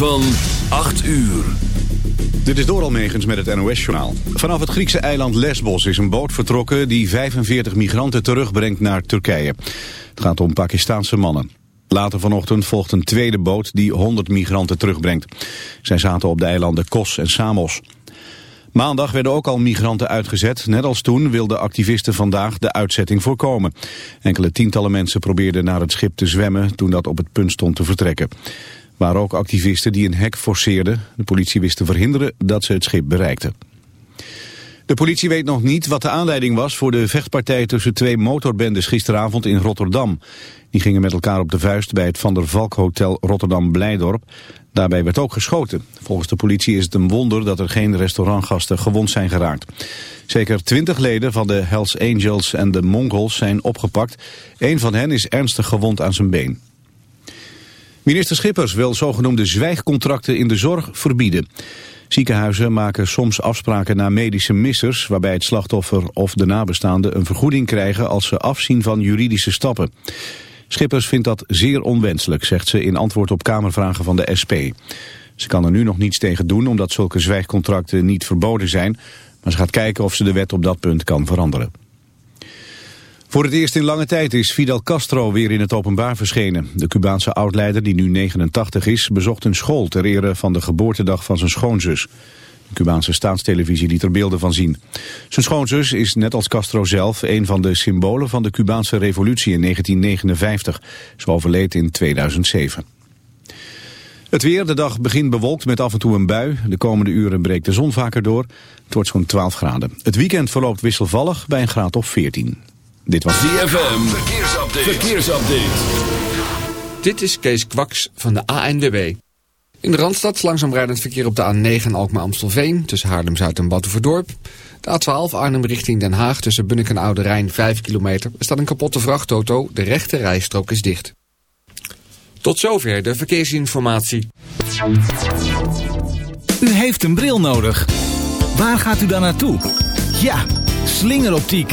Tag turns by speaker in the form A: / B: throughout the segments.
A: van 8 uur.
B: Dit is Doral Megens met het NOS-journaal. Vanaf het Griekse eiland Lesbos is een boot vertrokken... die 45 migranten terugbrengt naar Turkije. Het gaat om Pakistaanse mannen. Later vanochtend volgt een tweede boot die 100 migranten terugbrengt. Zij zaten op de eilanden Kos en Samos. Maandag werden ook al migranten uitgezet. Net als toen wilden activisten vandaag de uitzetting voorkomen. Enkele tientallen mensen probeerden naar het schip te zwemmen... toen dat op het punt stond te vertrekken waren ook activisten die een hek forceerden. De politie wist te verhinderen dat ze het schip bereikten. De politie weet nog niet wat de aanleiding was voor de vechtpartij tussen twee motorbendes gisteravond in Rotterdam. Die gingen met elkaar op de vuist bij het Van der Valk Hotel Rotterdam-Blijdorp. Daarbij werd ook geschoten. Volgens de politie is het een wonder dat er geen restaurantgasten gewond zijn geraakt. Zeker twintig leden van de Hells Angels en de Mongols zijn opgepakt. Een van hen is ernstig gewond aan zijn been. Minister Schippers wil zogenoemde zwijgcontracten in de zorg verbieden. Ziekenhuizen maken soms afspraken na medische missers... waarbij het slachtoffer of de nabestaande een vergoeding krijgen... als ze afzien van juridische stappen. Schippers vindt dat zeer onwenselijk, zegt ze in antwoord op Kamervragen van de SP. Ze kan er nu nog niets tegen doen omdat zulke zwijgcontracten niet verboden zijn... maar ze gaat kijken of ze de wet op dat punt kan veranderen. Voor het eerst in lange tijd is Fidel Castro weer in het openbaar verschenen. De Cubaanse oudleider, die nu 89 is, bezocht een school ter ere van de geboortedag van zijn schoonzus. De Cubaanse staatstelevisie liet er beelden van zien. Zijn schoonzus is net als Castro zelf een van de symbolen van de Cubaanse revolutie in 1959. Ze overleed in 2007. Het weer, de dag begint bewolkt met af en toe een bui. De komende uren breekt de zon vaker door. Het wordt zo'n 12 graden. Het weekend verloopt wisselvallig bij een graad of 14. Dit was
A: ZFM. Verkeersupdate. Verkeersupdate.
C: Dit is Kees Kwaks van de ANWB. In de Randstad langzaam rijdend verkeer op de A9 Alkmaar-Amstelveen... tussen Haarlem-Zuid en Battenverdorp. De A12 Arnhem richting Den Haag tussen Bunnik en Oude Rijn 5 kilometer. Er staat een kapotte vrachtauto, de rechte rijstrook is dicht. Tot zover de verkeersinformatie.
D: U heeft een bril nodig. Waar gaat u dan naartoe? Ja, slingeroptiek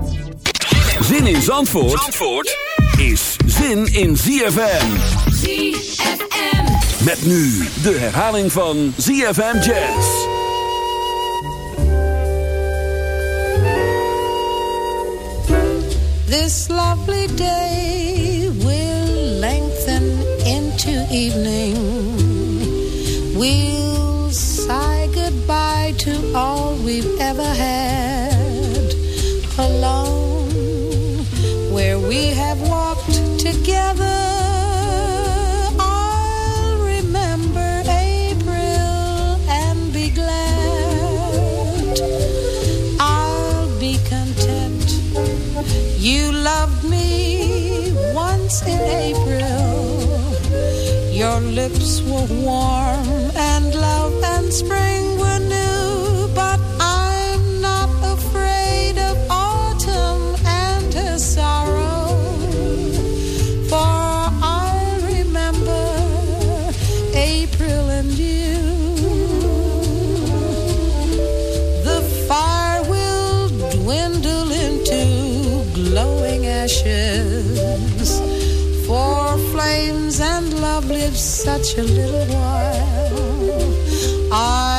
A: Zin in Zandvoort, Zandvoort is zin in ZFM.
E: ZFM.
A: Met nu de herhaling van ZFM Jazz.
F: This lovely day will lengthen into evening. We'll say goodbye to all we've ever had. Lips were warm and love and spring such a little while. I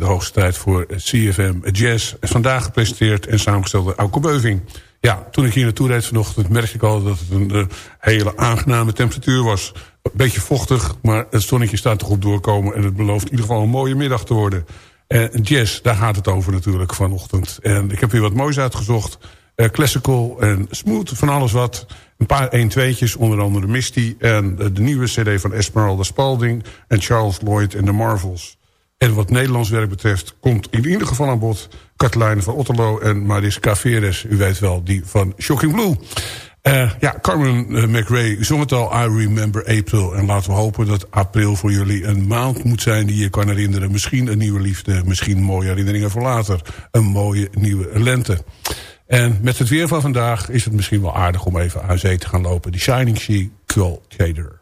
G: de hoogste tijd voor CFM Jazz. Vandaag gepresenteerd en samengesteld door Auke Beuving. Ja, toen ik hier naartoe reed vanochtend merkte ik al dat het een eh, hele aangename temperatuur was. Een beetje vochtig, maar het zonnetje staat toch op doorkomen... en het belooft in ieder geval een mooie middag te worden. En jazz, daar gaat het over natuurlijk vanochtend. En ik heb weer wat moois uitgezocht. Eh, classical en smooth, van alles wat. Een paar 1-2'tjes, onder andere Misty... en eh, de nieuwe cd van Esmeralda Spalding... en Charles Lloyd en de Marvels. En wat Nederlands werk betreft komt in ieder geval aan bod... Katelijne van Otterlo en Mariska Veres. U weet wel, die van Shocking Blue. Eh, ja, Carmen uh, McRae zong het al, I Remember April. En laten we hopen dat april voor jullie een maand moet zijn... die je kan herinneren. Misschien een nieuwe liefde, misschien mooie herinneringen voor later. Een mooie nieuwe lente. En met het weer van vandaag is het misschien wel aardig om even aan zee te gaan lopen. Die Shining Sea Cool Shader.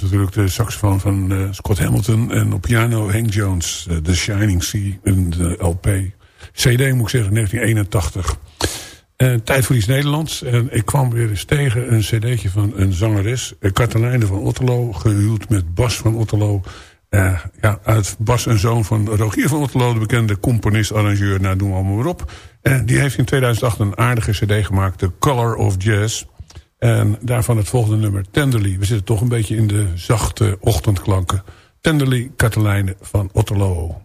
G: Was natuurlijk de saxofoon van eh, Scott Hamilton. En op piano Hank Jones, uh, The Shining Sea, een LP. CD moet ik zeggen, 1981. En tijd voor iets Nederlands. En ik kwam weer eens tegen een cd'tje van een zangeres. Katelijne van Otterlo, gehuwd met Bas van Otterlo. Ja, uit Bas en zoon van Rogier van Otterlo, de bekende componist, arrangeur, nou doen we allemaal weer op. Die heeft in 2008 een aardige cd gemaakt, The Color of Jazz. En daarvan het volgende nummer, Tenderly. We zitten toch een beetje in de zachte ochtendklanken. Tenderly, Katelijne van Otterlo.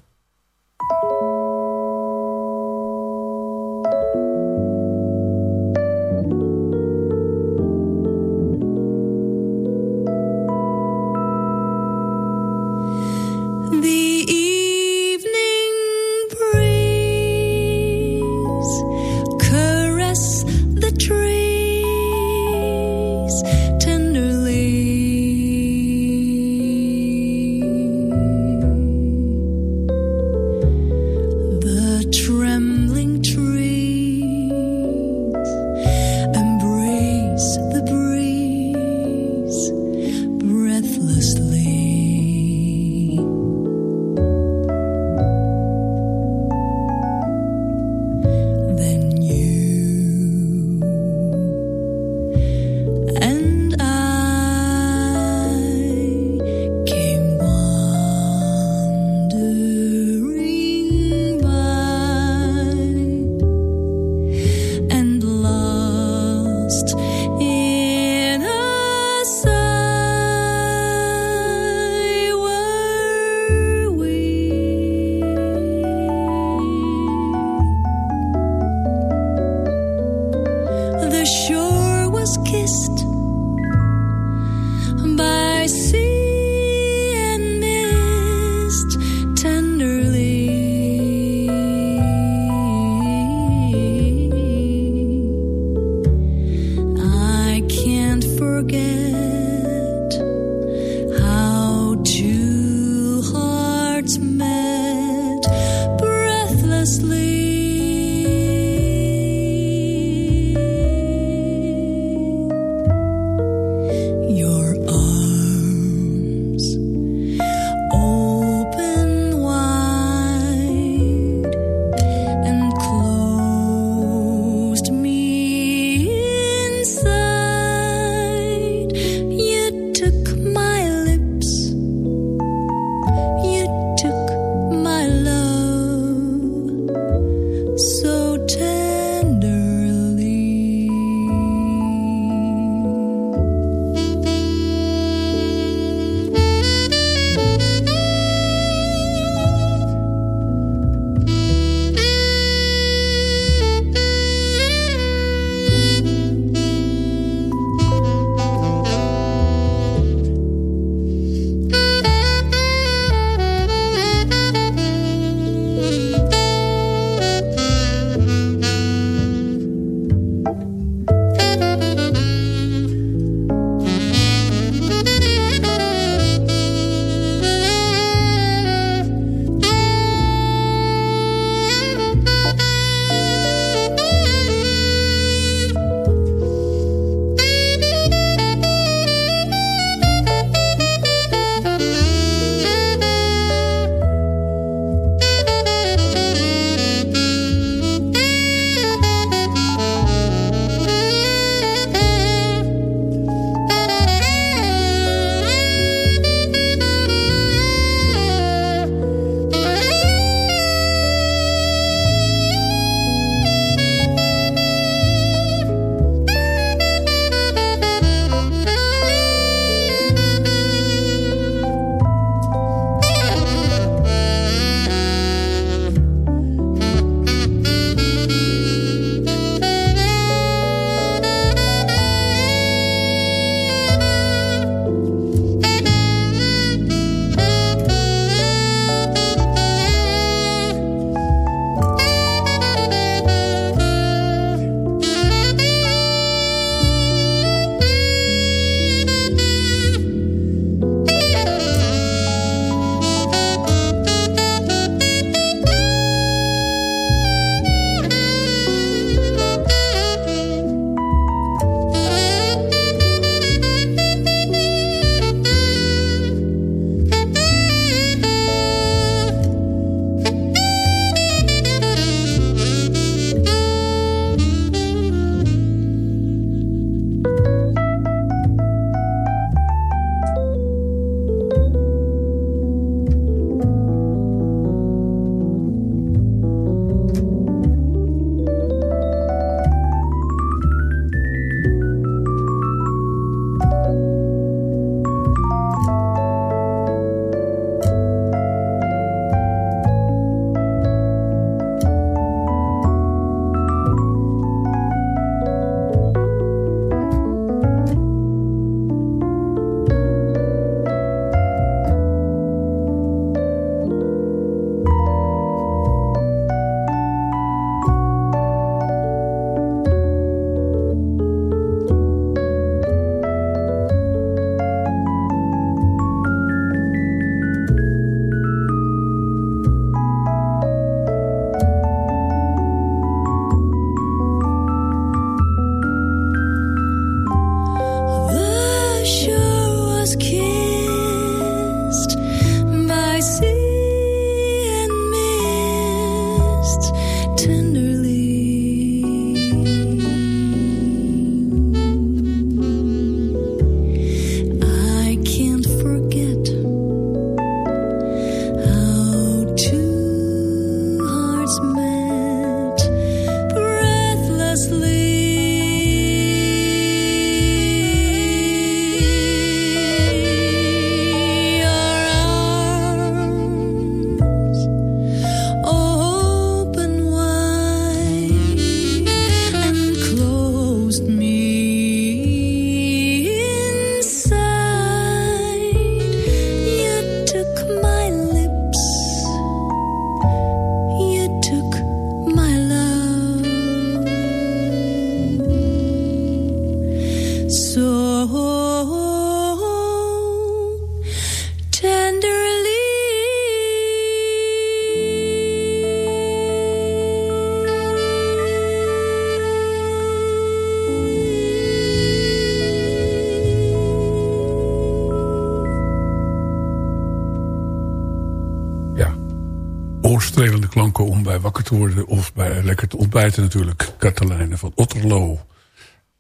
G: Natuurlijk. Katelijne van Otterlo.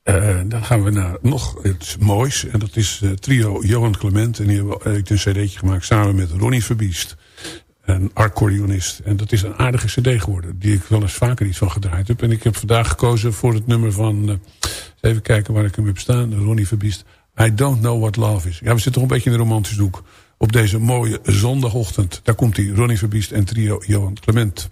G: Uh, dan gaan we naar nog iets moois. En dat is uh, trio Johan Clement. En die ik een cd'tje gemaakt samen met Ronnie Verbiest. Een accordeonist. En dat is een aardige cd geworden. Die ik wel eens vaker iets van gedraaid heb. En ik heb vandaag gekozen voor het nummer van... Uh, even kijken waar ik hem heb staan. Ronnie Verbiest. I don't know what love is. Ja, we zitten toch een beetje in de romantische hoek. Op deze mooie zondagochtend. Daar komt hij. Ronnie Verbiest en trio Johan Clement.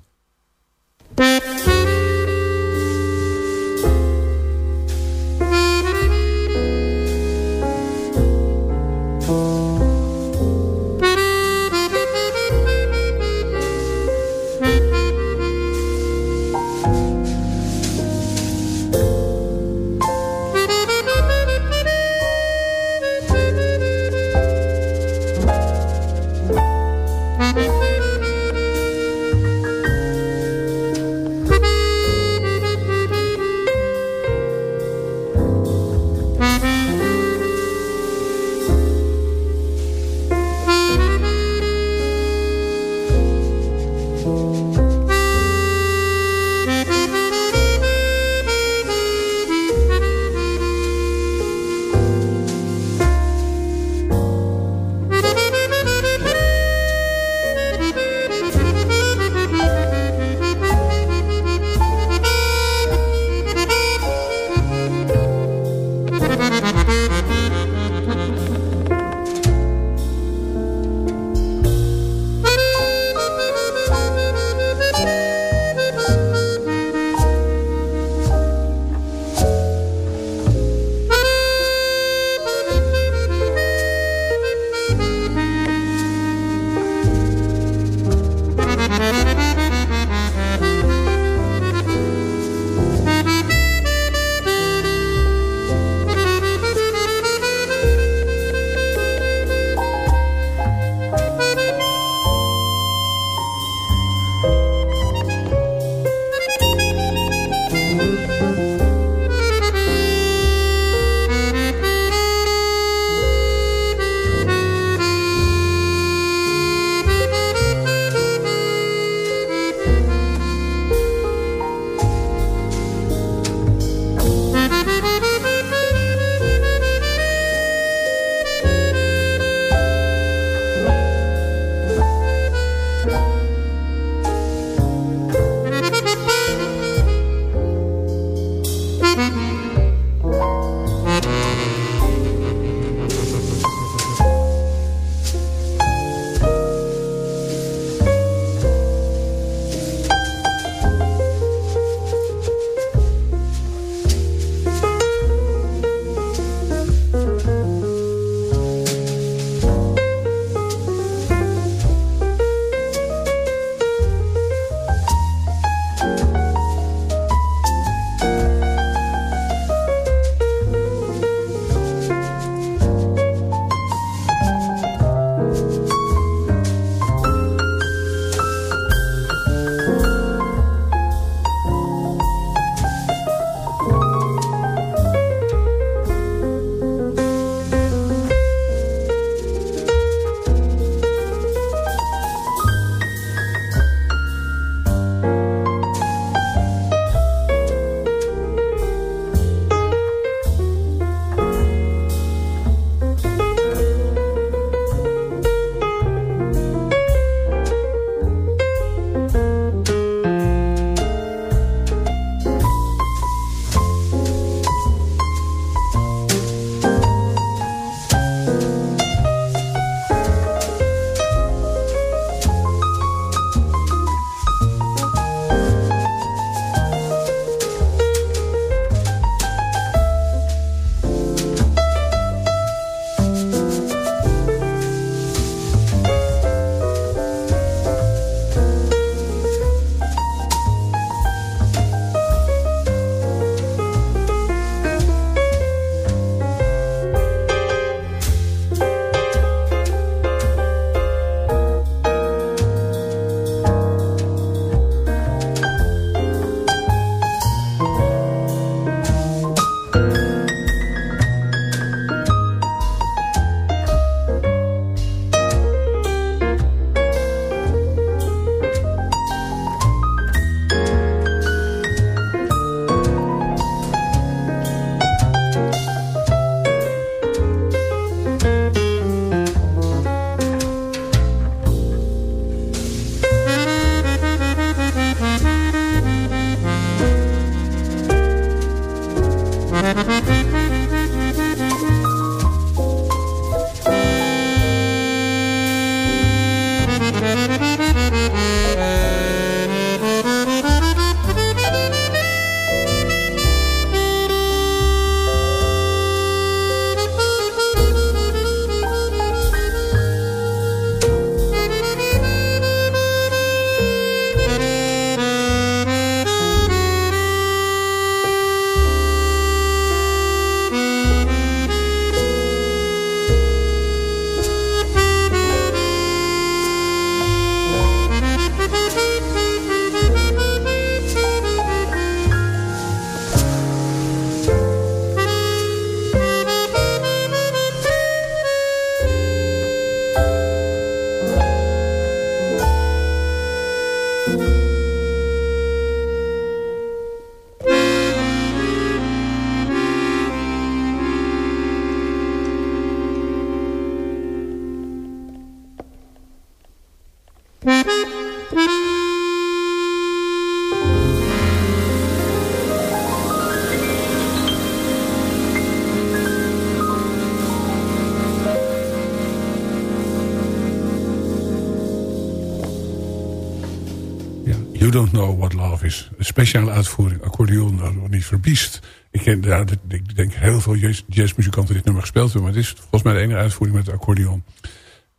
H: You
G: Don't Know What Love Is. Een speciale uitvoering, accordeon, nou, nog niet verbiest. Ik, ken, ja, dit- ik denk heel veel jazz- jazzmuzikanten dit nummer gespeeld hebben... maar het is volgens mij de enige uitvoering met het accordeon.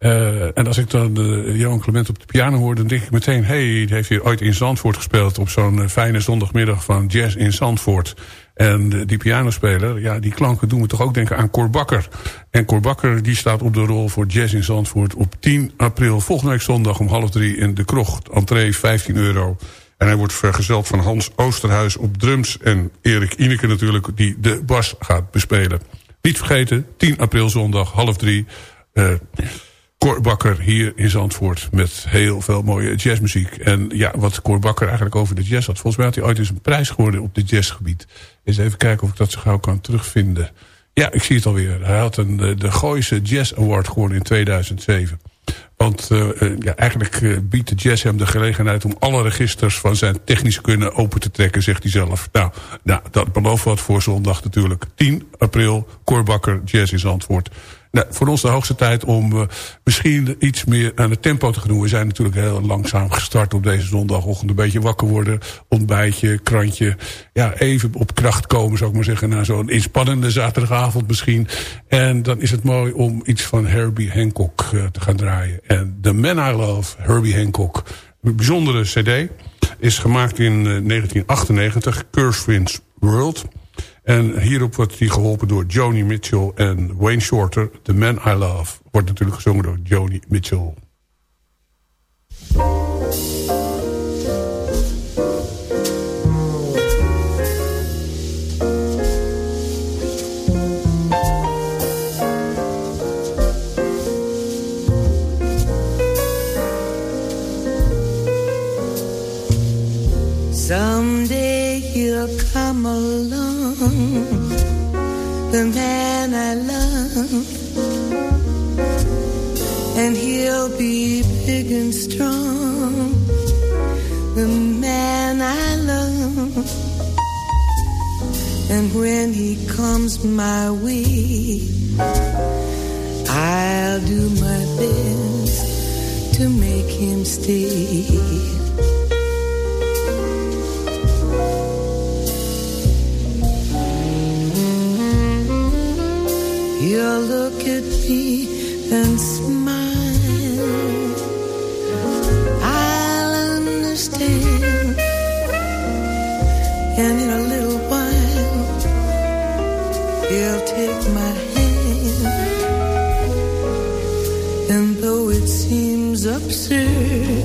G: Eh, en als ik dan eh, Johan Clement op de piano hoor... dan denk ik meteen... hey, heeft hier ooit in Zandvoort gespeeld... op zo'n eh, fijne zondagmiddag van jazz in Zandvoort. En die pianospeler, ja, die klanken doen me toch ook denken aan Cor Bakker. En Cor Bakker die staat op de rol voor jazz in Zandvoort... op 10 april, volgende week zondag om half drie in de krocht. Entree 15 euro. En hij wordt vergezeld van Hans Oosterhuis op drums... en Erik Ineke natuurlijk, die de bas gaat bespelen. Niet vergeten, 10 april zondag, half drie... eh, Cor Bakker hier in Zandvoort met heel veel mooie jazzmuziek. En ja, wat Cor Bakker eigenlijk over de jazz had. Volgens mij had hij ooit eens een prijs geworden op dit jazzgebied. Eens even kijken of ik dat zo gauw kan terugvinden. Ja, ik zie het alweer. Hij had een, eh, de Gooise Jazz Award gewonnen in 2007. Want eh, eh, ja, eigenlijk biedt de jazz hem de gelegenheid... om alle registers van zijn technische kunnen open te trekken, zegt hij zelf. Nou, nou dat belooft wat voor zondag natuurlijk. 10 april, Cor Bakker, Jazz in Zandvoort. Nou, voor ons de hoogste tijd om uh, misschien iets meer aan het tempo te gaan doen. We zijn natuurlijk heel langzaam gestart op deze zondagochtend. Een beetje wakker worden, ontbijtje, krantje. Ja, even op kracht komen, zou ik maar zeggen. Na zo'n inspannende zaterdagavond misschien. En dan is het mooi om iets van Herbie Hancock uh, te gaan draaien. En The Man I Love, Herbie Hancock. Een bijzondere cd. Is gemaakt in uh, 1998, Curswin's World... En hierop wordt hij geholpen door Joni Mitchell en Wayne Shorter. The Man I Love wordt natuurlijk gezongen door Joni Mitchell.
H: Someday he'll come along, and he'll be big and strong, the man I love. And when he comes my way, I'll do my best to make him stay. You'll look at me and smile. And in a little while, you'll take my hand. And though it seems absurd,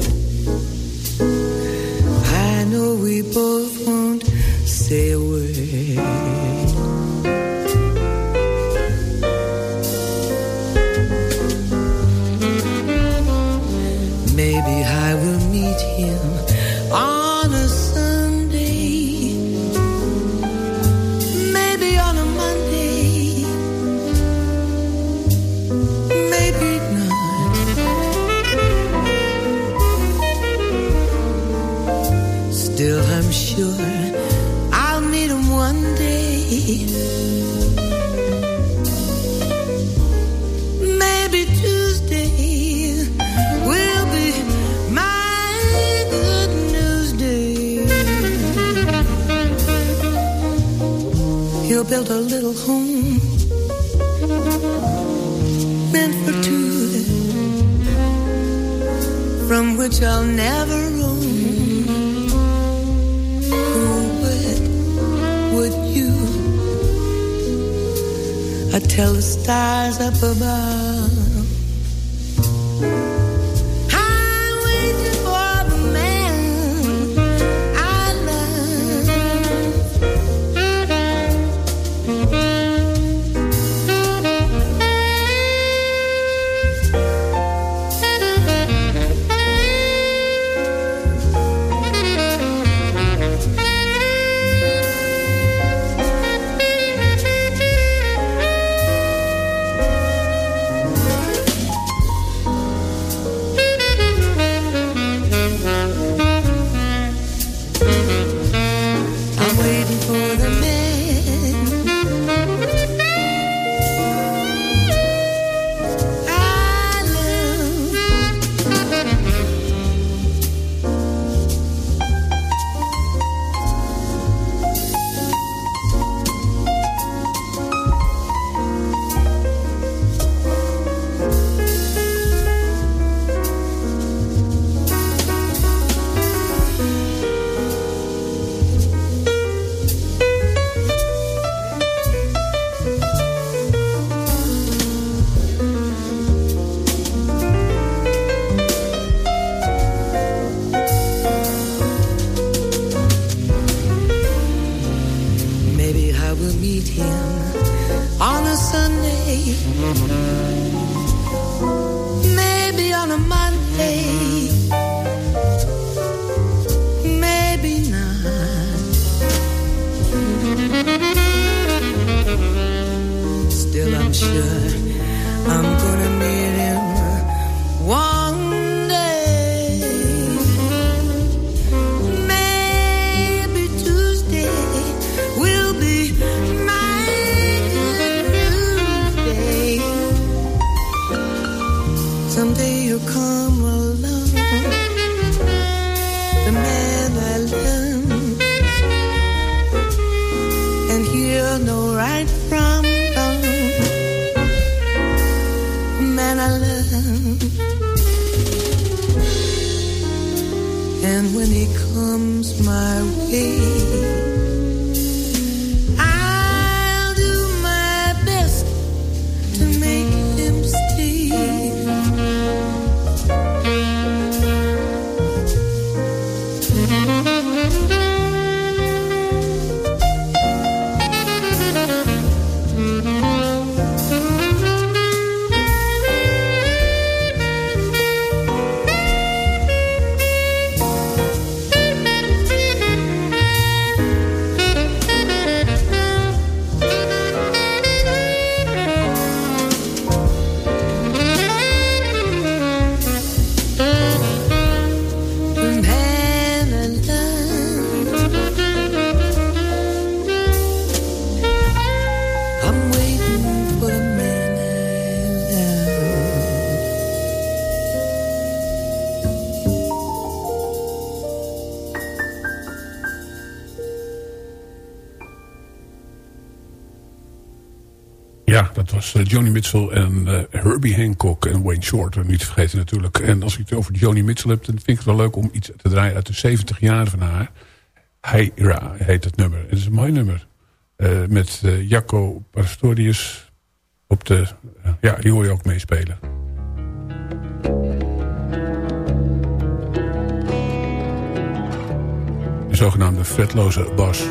H: sure I'll meet him one day. Maybe Tuesday will be my good news day. He'll build a little home meant for two, from which I'll never roam. Tell the stars up above.
I: Eh, Johnny Mitchell en eh, Herbie Hancock en Wayne Shorter. Niet te vergeten natuurlijk. En als ik het over Johnny Mitchell heb, dan vind ik het wel leuk om iets te draaien uit de 70 jaar van haar. Hij heet het nummer. Het is een mooi nummer. Eh, met uh, Jacco Pastorius op de... Ja, die hoor je ook meespelen. De zogenaamde vetloze bas.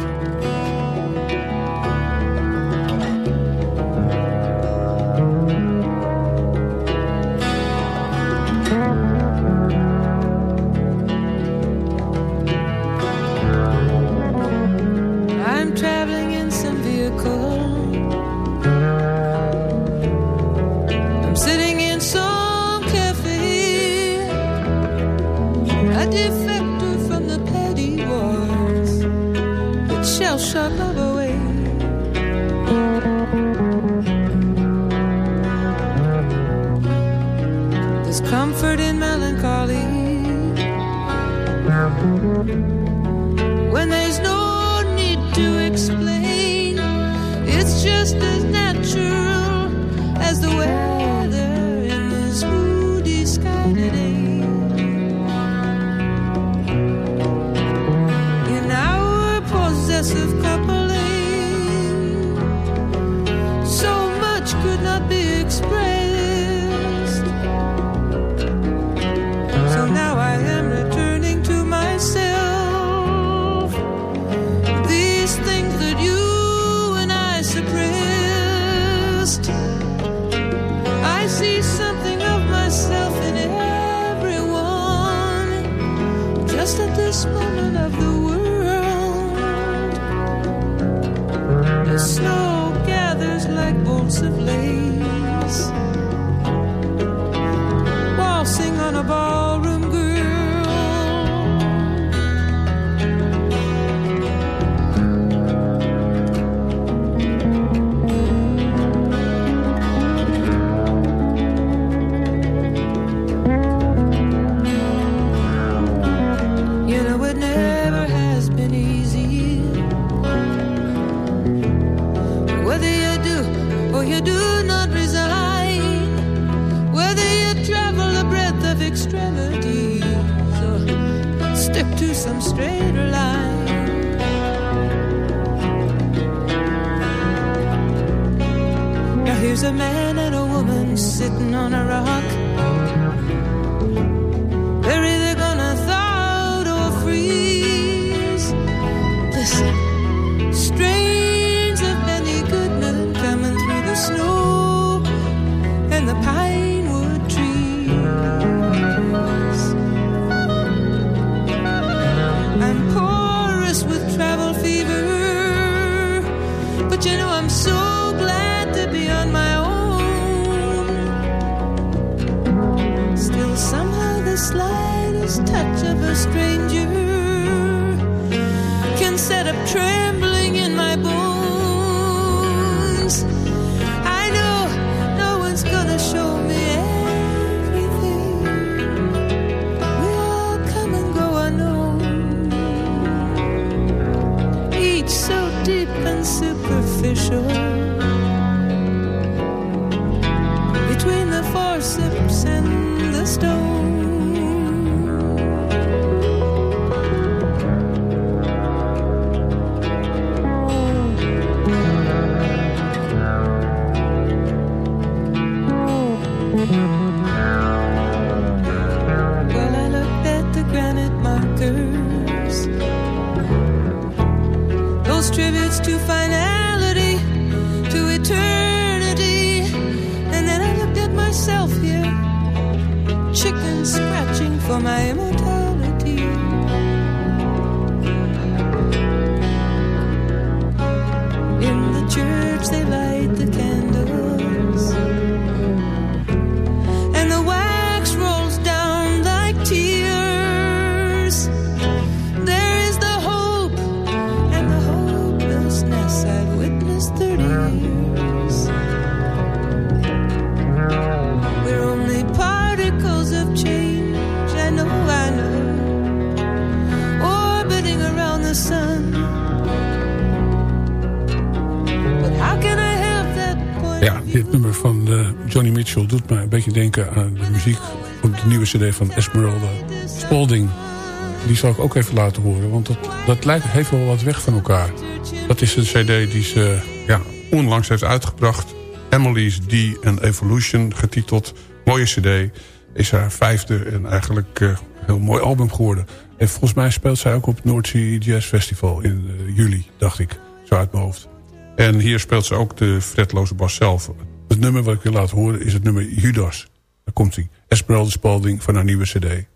J: stranger can set up
K: trails. aan eh, de muziek op de nieuwe cd van Esmeralda Spalding. Die zal ik ook even laten horen, want dat, dat lijkt, heeft wel wat weg van elkaar. Dat is een cd die ze ja, onlangs heeft uitgebracht. Emily's D and Evolution, getiteld. Mooie cd. Is haar vijfde en eigenlijk eh, heel mooi album geworden. En volgens mij speelt zij ook op het Noordzee Jazz Festival in eh, juli, dacht ik. Zo uit mijn hoofd. En hier speelt ze ook de fretloze bas zelf. Het nummer wat ik wil laten horen is het nummer Judas. Daar komt hij. Esmeralda Spalding van haar nieuwe cd.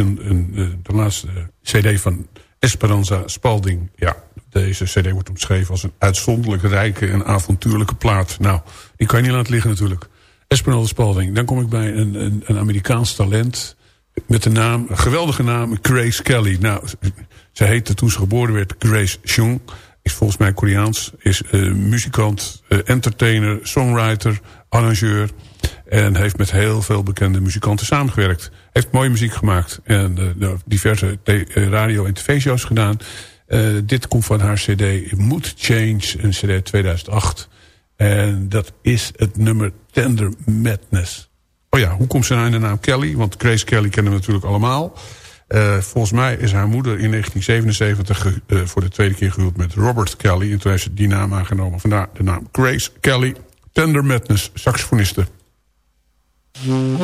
G: Uh, de laatste cd van Esperanza Spalding. Ja, deze cd wordt omschreven als een uitzonderlijk rijke en avontuurlijke plaat. Nou, die kan je niet laten liggen natuurlijk. Esperanza Spalding. Dan kom ik bij een, een, een Amerikaans talent met de naam, een geweldige naam, Grace Kelly. Nou, ze heette toen ze geboren werd Grace Chung. Is volgens mij Koreaans. Is uh, muzikant, entertainer, songwriter, arrangeur. En heeft met heel veel bekende muzikanten samengewerkt. Heeft mooie muziek gemaakt. En diverse radio- en tv-shows gedaan. dit komt van haar cd Mood Change, een cd 2008. En dat is het nummer Tender Madness. Oh ja, hoe komt ze nou in de naam Kelly? Want Grace Kelly kennen we natuurlijk allemaal. Uh, volgens mij is haar moeder in 1977 uh, voor de tweede keer gehuwd met Robert Kelly. En toen heeft ze die naam aangenomen. Vandaar de naam Grace Kelly. Tender Madness, saxofoniste. 음.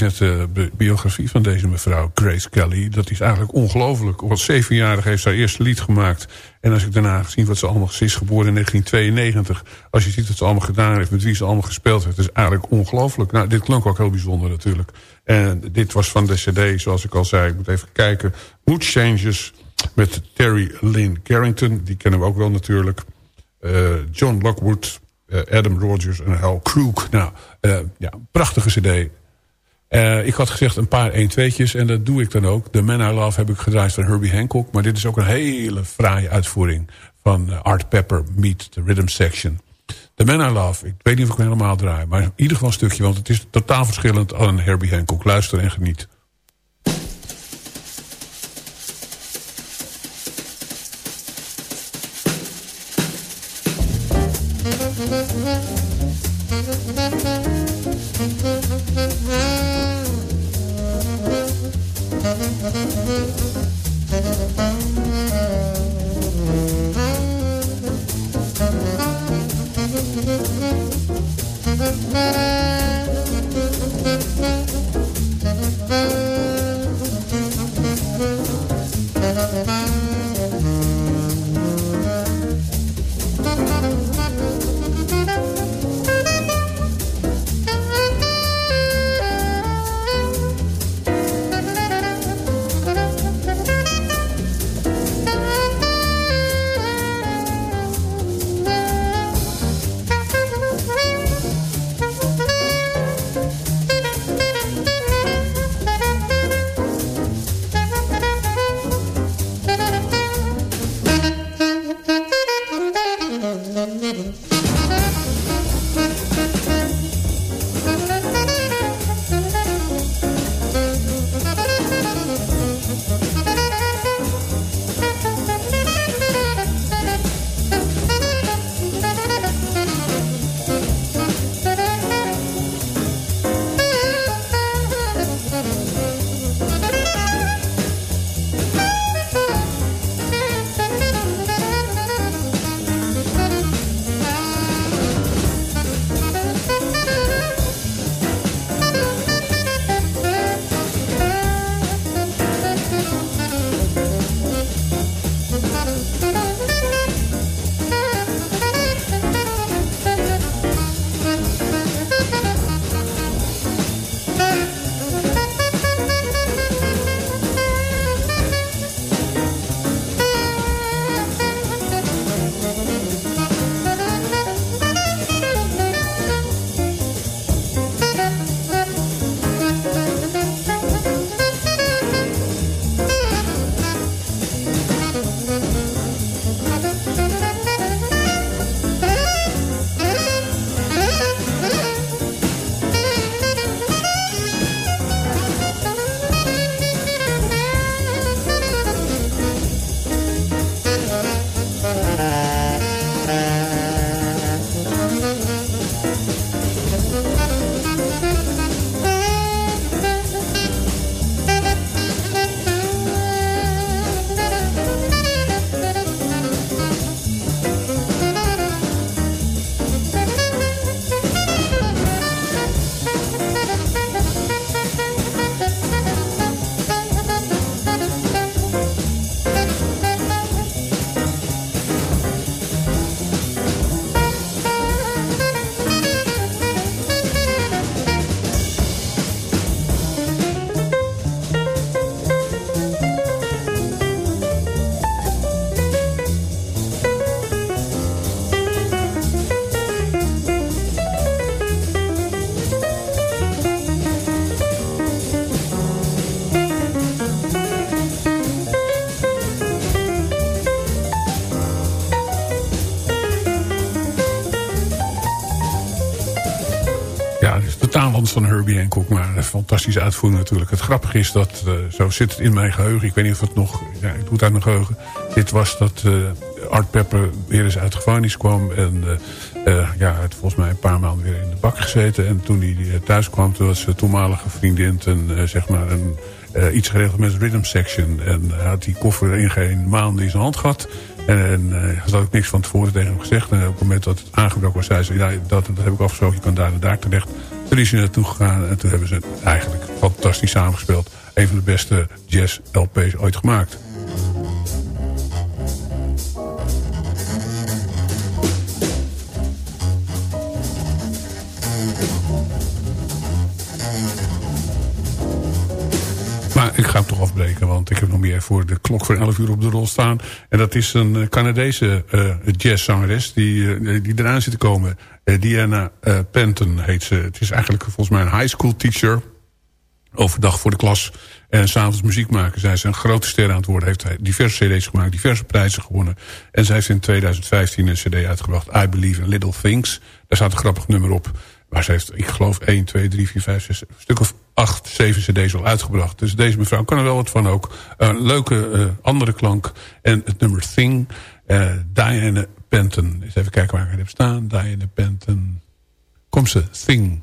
G: Net de bi- biografie van deze mevrouw, Grace Kelly. Dat is eigenlijk ongelooflijk. Op zevenjarig heeft ze haar eerste lied gemaakt. En als ik daarna gezien wat ze allemaal... Is geboren in 1992. Als je ziet wat ze allemaal gedaan heeft, met wie ze allemaal gespeeld heeft... is eigenlijk ongelooflijk. Nou, dit klonk ook heel bijzonder natuurlijk. En dit was van de cd, zoals ik al zei. Ik moet even kijken. Mood Changes met Terry Lynn Carrington. Die kennen we ook wel natuurlijk. Eh, John Lockwood, eh, Adam Rogers en Hal Crook. Nou, eh, ja, prachtige cd. Eh, ik had gezegd een paar 1-2'tjes en dat doe ik dan ook. The Man I Love heb ik gedraaid van Herbie Hancock. Maar dit is ook een hele fraaie uitvoering van eh, Art Pepper Meet the Rhythm Section. The Man I Love, ik weet niet of ik hem helemaal draai. Maar in ieder geval een stukje, want het is totaal verschillend aan Herbie Hancock. Luister en geniet. Maar een fantastische uitvoering natuurlijk. Het grappige is dat, eh, zo zit het in mijn geheugen, ik weet niet of het nog, ja, ik doe het uit mijn geheugen. Dit was dat eh, Art Pepper weer eens uit de gevangenis kwam en eh, ja, had volgens mij een paar maanden weer in de bak gezeten. En toen hij thuis kwam, toen was zijn toenmalige vriendin eh, zeg maar een, iets geregeld met rhythm section. En had die koffer in geen maanden in zijn hand gehad. En, en uh, had ook niks van tevoren tegen hem gezegd. En op het moment dat het aangebroken was, zei ze... Ja, dat, dat heb ik afgesproken, je kan daar en daar terecht. Toen is hij naartoe gegaan en toen hebben ze eigenlijk fantastisch samengespeeld. Een van de beste jazz-LP's ooit gemaakt. Ik ga hem toch afbreken, want ik heb nog meer voor de klok voor 11 uur op de rol staan. En dat is een eh, Canadese uh, jazzzangeres die, uh, die eraan zit te komen. Diana Penton heet ze. Het is eigenlijk volgens mij een high school teacher. Overdag voor de klas en s'avonds muziek maken. Zij is een grote ster aan het worden. Heeft diverse cd's gemaakt, diverse prijzen gewonnen. En zij heeft in 2015 een cd uitgebracht. I Believe in Little Things. Daar staat een grappig nummer op. Maar ze heeft, ik geloof, 1, 2, 3, 4, 5, 6, een stuk of 8, 7 cd's al uitgebracht. Dus deze mevrouw kan er wel wat van ook. Een leuke uh, andere klank. En het nummer Thing. Uh, Diane Penton. Eens even kijken waar ik het heb staan. Diane Penton. Kom ze, Thing.